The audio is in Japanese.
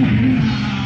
Yeah.